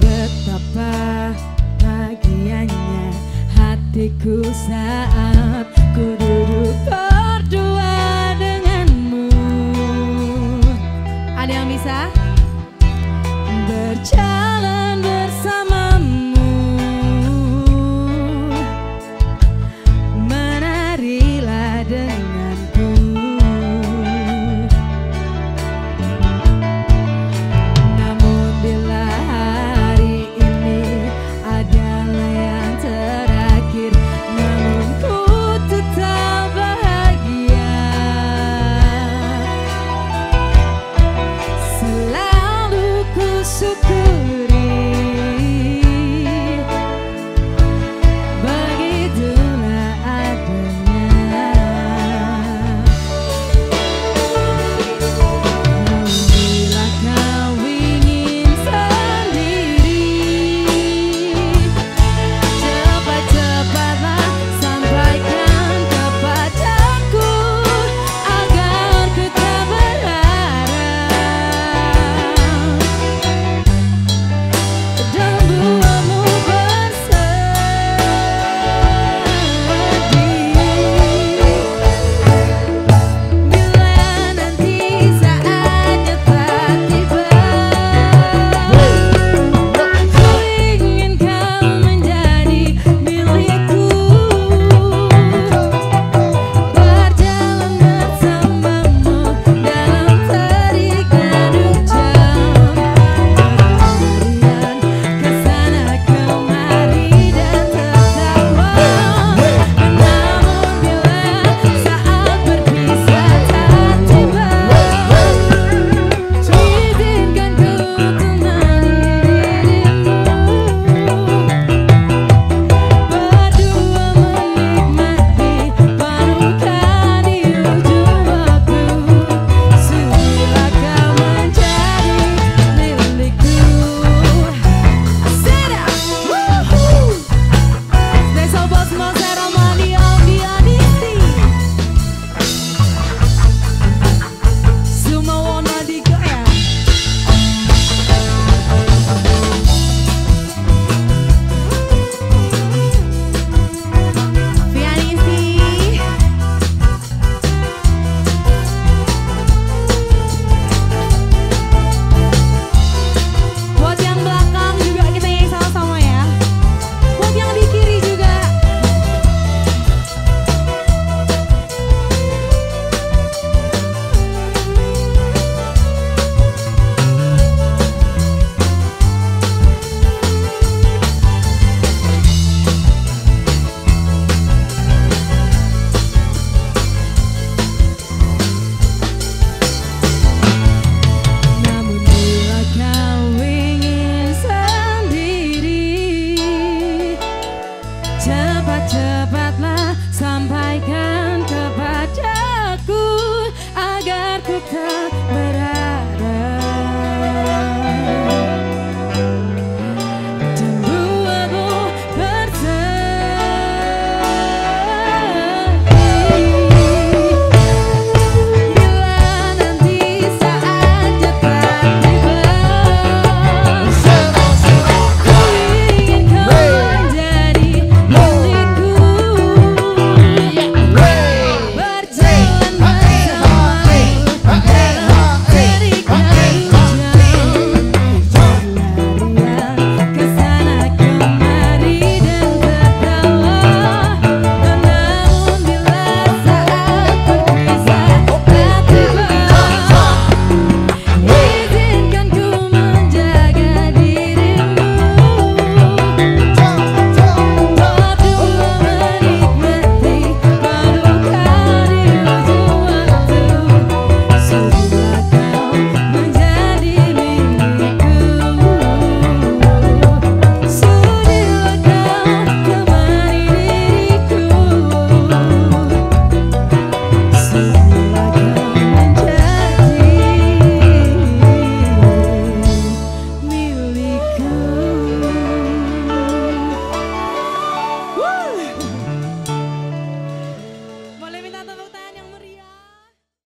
Betapa bahagianya hatiku saat